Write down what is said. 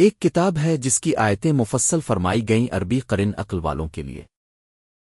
ایک کتاب ہے جس کی آیتیں مفصل فرمائی گئیں عربی قرن عقل والوں کے لیے۔